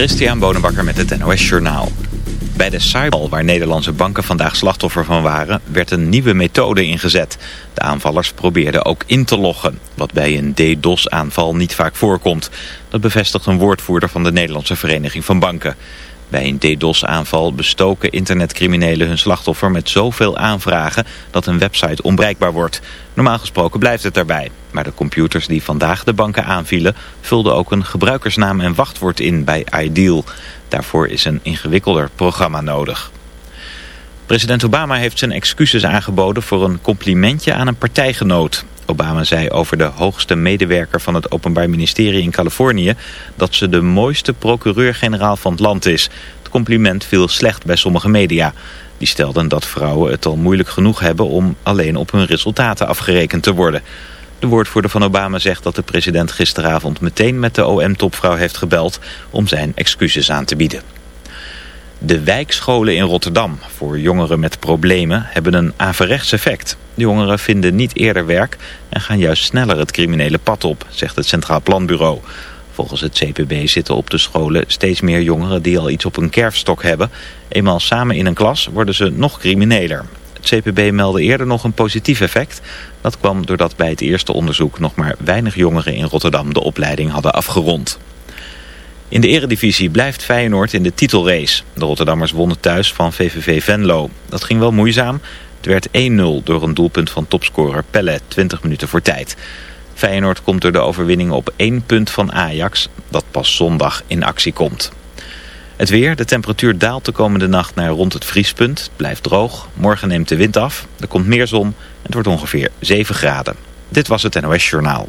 Christian Bonenbakker met het NOS Journaal. Bij de cyberbal waar Nederlandse banken vandaag slachtoffer van waren... werd een nieuwe methode ingezet. De aanvallers probeerden ook in te loggen... wat bij een DDoS-aanval niet vaak voorkomt. Dat bevestigt een woordvoerder van de Nederlandse Vereniging van Banken. Bij een DDoS-aanval bestoken internetcriminelen hun slachtoffer met zoveel aanvragen dat een website onbereikbaar wordt. Normaal gesproken blijft het daarbij. Maar de computers die vandaag de banken aanvielen vulden ook een gebruikersnaam en wachtwoord in bij Ideal. Daarvoor is een ingewikkelder programma nodig. President Obama heeft zijn excuses aangeboden voor een complimentje aan een partijgenoot. Obama zei over de hoogste medewerker van het Openbaar Ministerie in Californië... dat ze de mooiste procureur-generaal van het land is. Het compliment viel slecht bij sommige media. Die stelden dat vrouwen het al moeilijk genoeg hebben om alleen op hun resultaten afgerekend te worden. De woordvoerder van Obama zegt dat de president gisteravond meteen met de OM-topvrouw heeft gebeld om zijn excuses aan te bieden. De wijkscholen in Rotterdam voor jongeren met problemen hebben een averechts effect. De jongeren vinden niet eerder werk en gaan juist sneller het criminele pad op, zegt het Centraal Planbureau. Volgens het CPB zitten op de scholen steeds meer jongeren die al iets op een kerfstok hebben. Eenmaal samen in een klas worden ze nog crimineler. Het CPB meldde eerder nog een positief effect. Dat kwam doordat bij het eerste onderzoek nog maar weinig jongeren in Rotterdam de opleiding hadden afgerond. In de eredivisie blijft Feyenoord in de titelrace. De Rotterdammers wonnen thuis van VVV Venlo. Dat ging wel moeizaam. Het werd 1-0 door een doelpunt van topscorer Pelle 20 minuten voor tijd. Feyenoord komt door de overwinning op één punt van Ajax, dat pas zondag in actie komt. Het weer, de temperatuur daalt de komende nacht naar rond het vriespunt. Het blijft droog, morgen neemt de wind af, er komt meer zon het wordt ongeveer 7 graden. Dit was het NOS Journaal.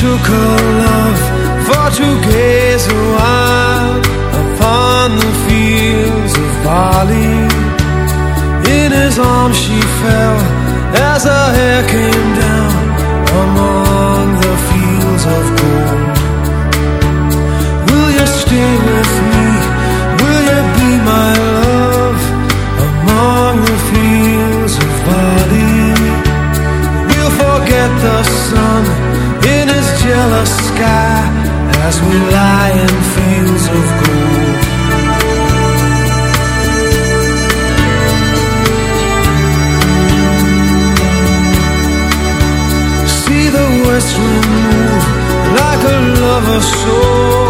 Took her love for to gaze a while upon the fields of barley. In his arms she fell as her hair came as we lie in fields of gold. See the west wind move like a lover's soul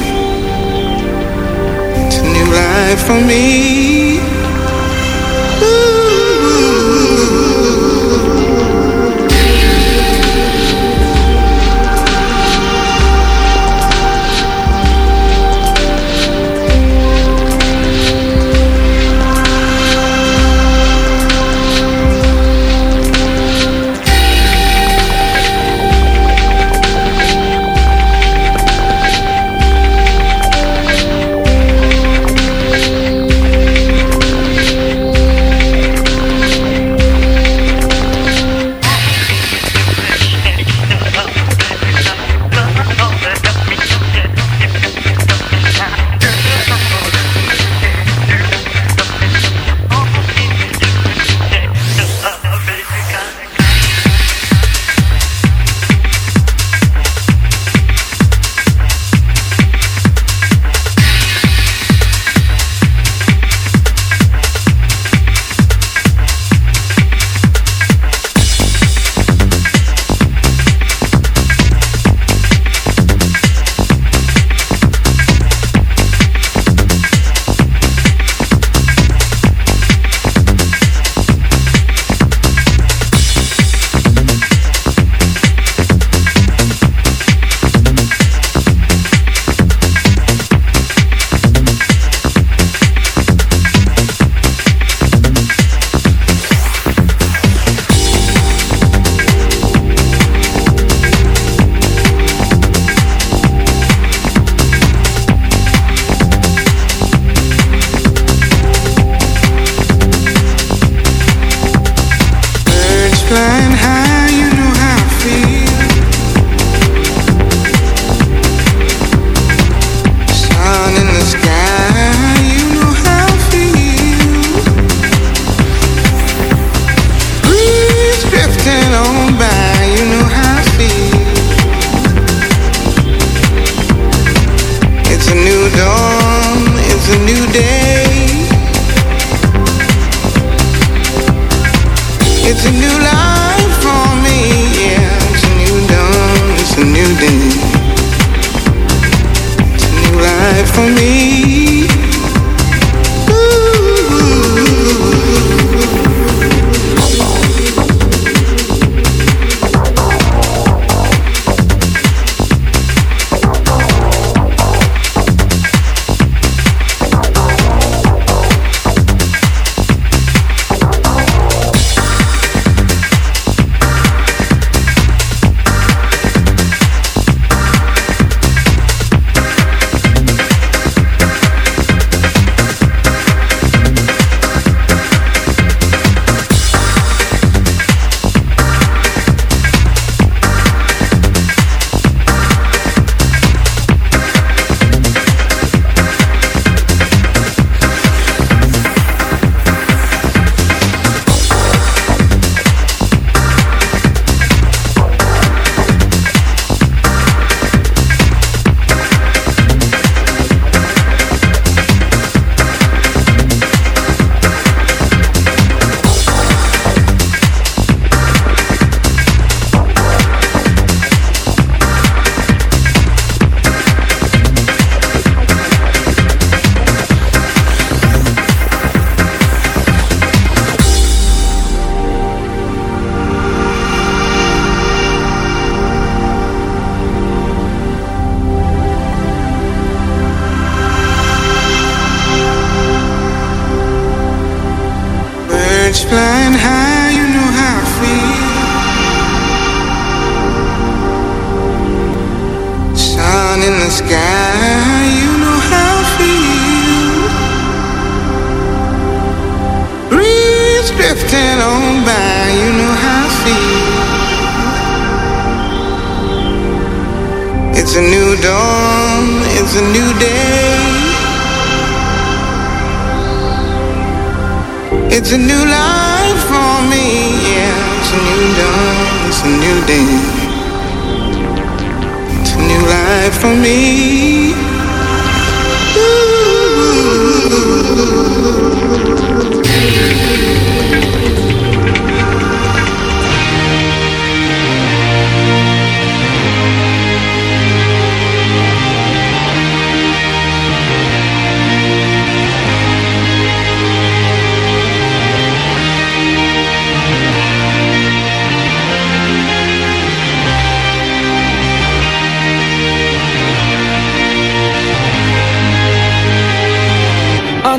life for me.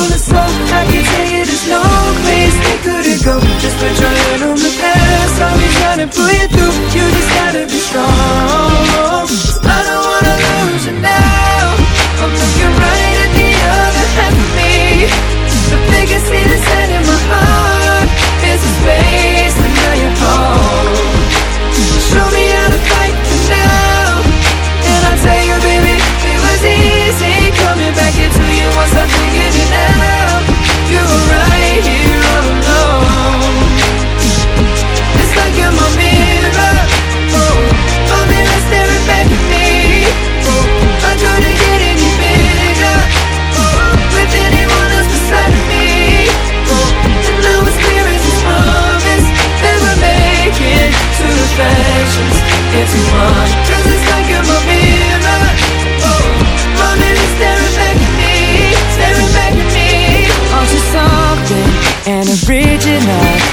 full of soul I can tell you there's no place they couldn't go. Just put your hand on the past I'll be trying to pull you through. You just gotta be strong. I don't wanna lose you now. I'm looking right at the other half of me. The biggest thing that's in my heart Is a space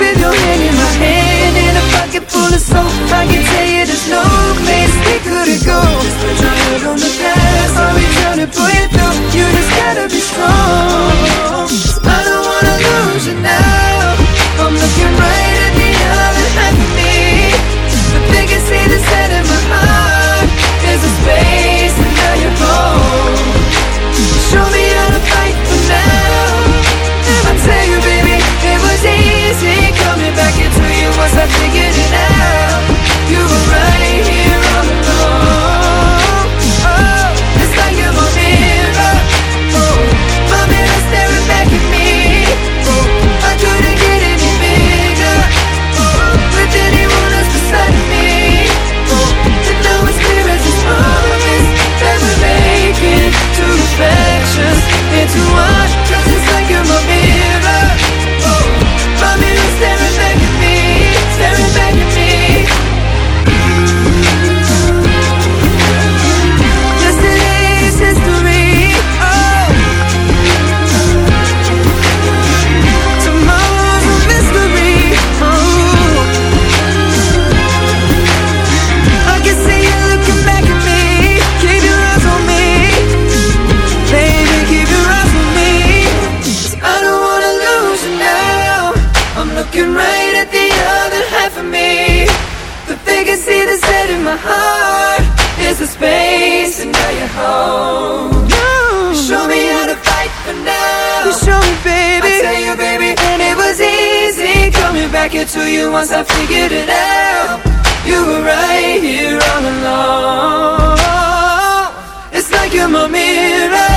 with your hand in my hand And a pocket full of soap. I can tell you there's no place we couldn't go Just put your head on the past I'll be trying to pull you through You just gotta be strong. I don't wanna lose you now. I'm looking right at the space, and now you're home. You show me how to fight for now. You show me, baby. I tell you, baby, and it was easy coming back into you once I figured it out. You were right here all along. It's like you're my mirror.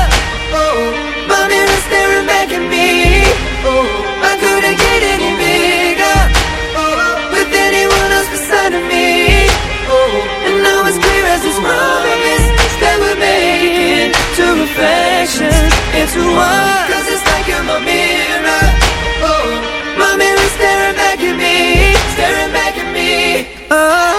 Oh, my into one Cause it's like you're my mirror. Oh, My mirror staring back at me Staring back at me. Oh.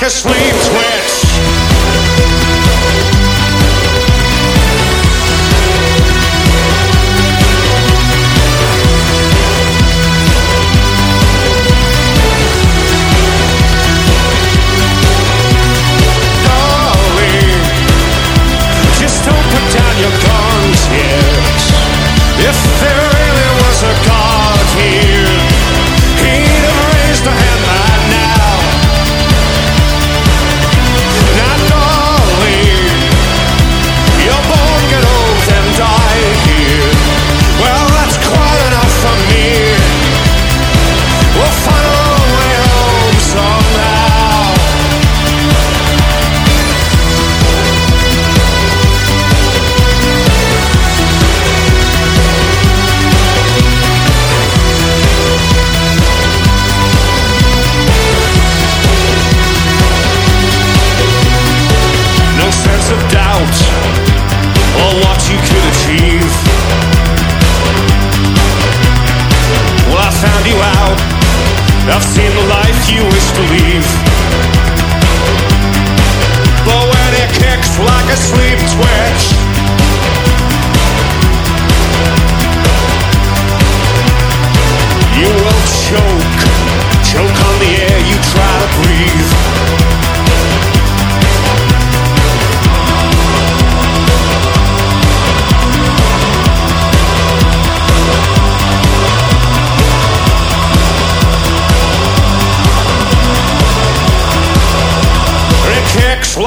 Like a sleep twitch.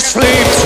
sleeps.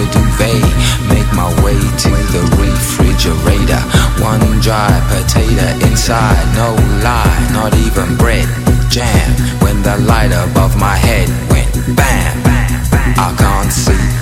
the duvet Make my way to the refrigerator. One dry potato inside, no lie Not even bread, jam. When the light above my head went bam. I can't see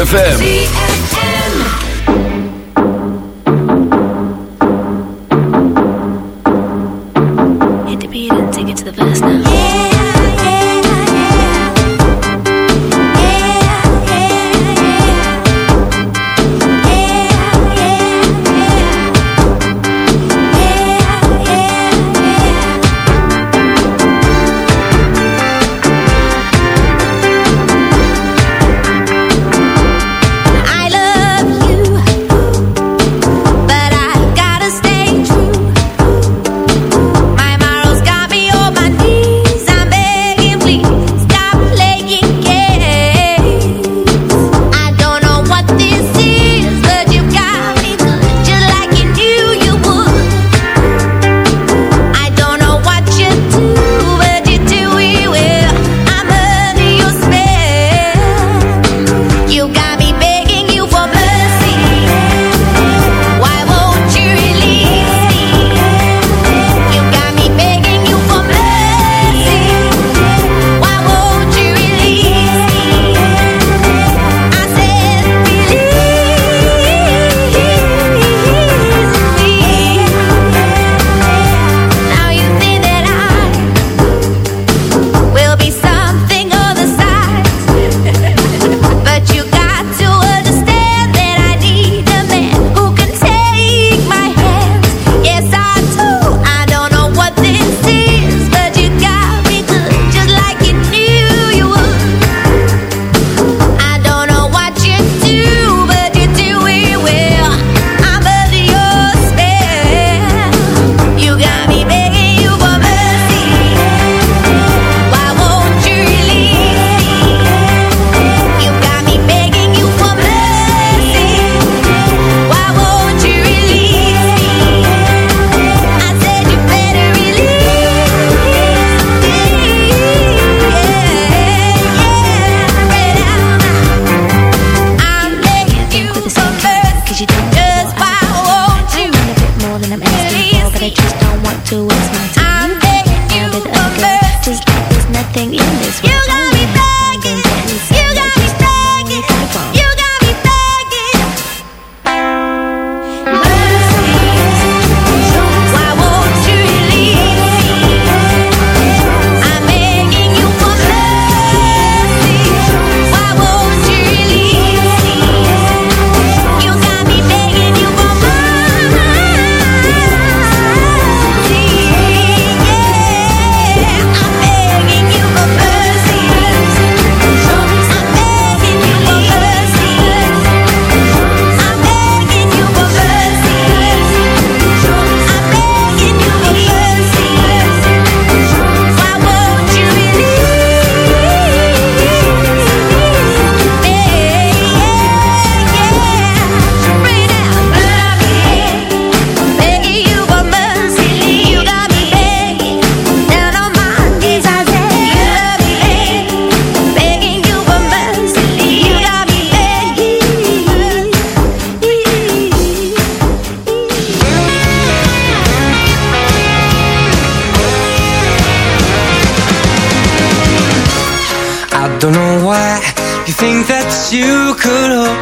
ZFM.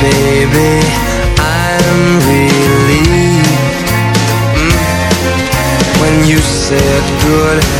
Baby relieved mm. When you said goodbye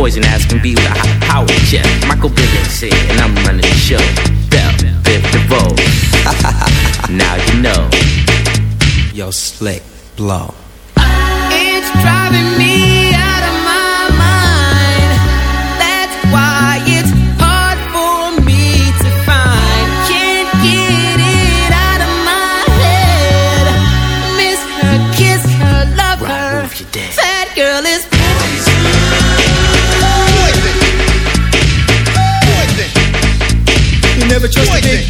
Poison as can be with a high power chest. Michael Bivins said, and I'm running the show. Bell, Biv DeVoe. now you know. Yo, slick, blow. It's driving me out of my mind. That's why it's hard for me to find. Can't get it out of my head. Miss her, kiss her, love her. That girl is You never trust a big